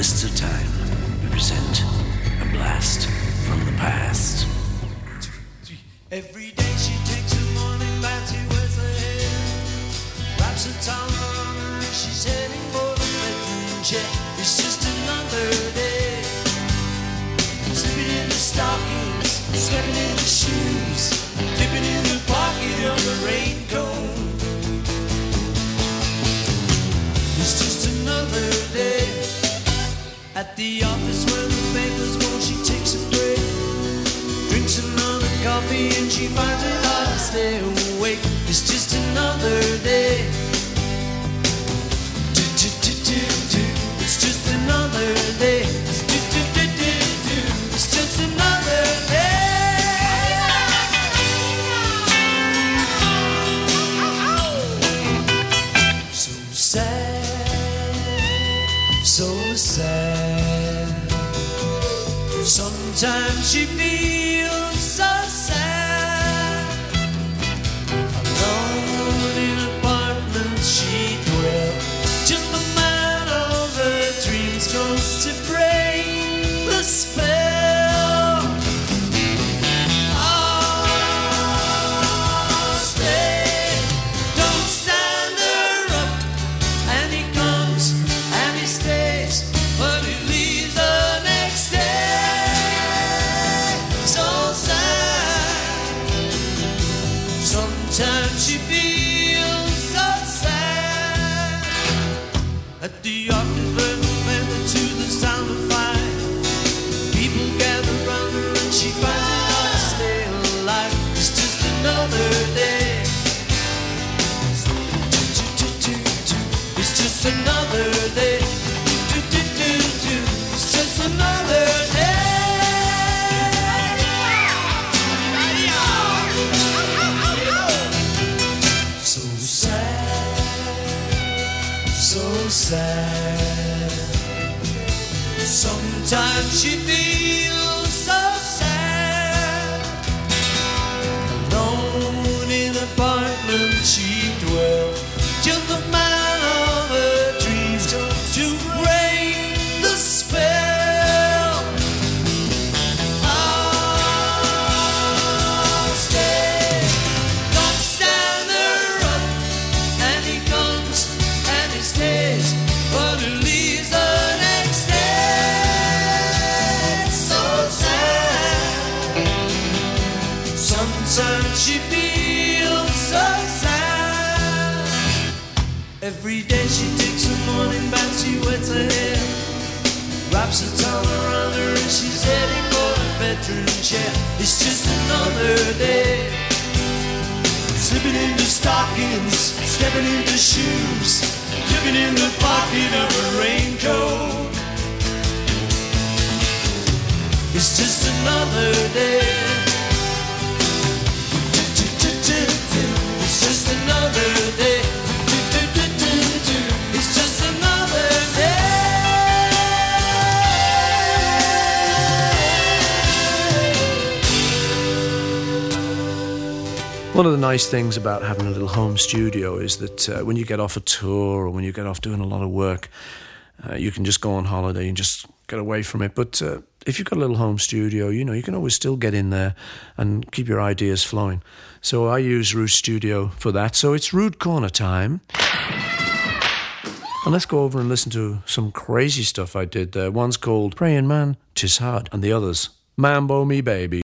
Mists of Time, we present a blast from the past. Every day she takes a morning bath, she wears her hair, wraps a towel around her, she's heading for the bedroom chair. It's just another day, slipping in the stockings, stepping in the shoes, the office where the papers go. She takes a break, drinks another coffee, and she finds it Sometimes she feels so sad. So sad. Sometimes she feels Sometimes she feels so sad. Every day she takes a morning bath, she wets her hair, wraps a towel around her, and she's heading for the bedroom chair. It's just another day. Slipping into stockings, stepping into shoes, dipping in the pocket of her raincoat. It's just another day. One of the nice things about having a little home studio is that uh, when you get off a tour or when you get off doing a lot of work, uh, you can just go on holiday and just get away from it. But uh, if you've got a little home studio, you know, you can always still get in there and keep your ideas flowing. So I use Rude Studio for that. So it's Rude Corner time. And let's go over and listen to some crazy stuff I did there. One's called Praying Man, Tis Hard, and the other's Mambo Me Baby.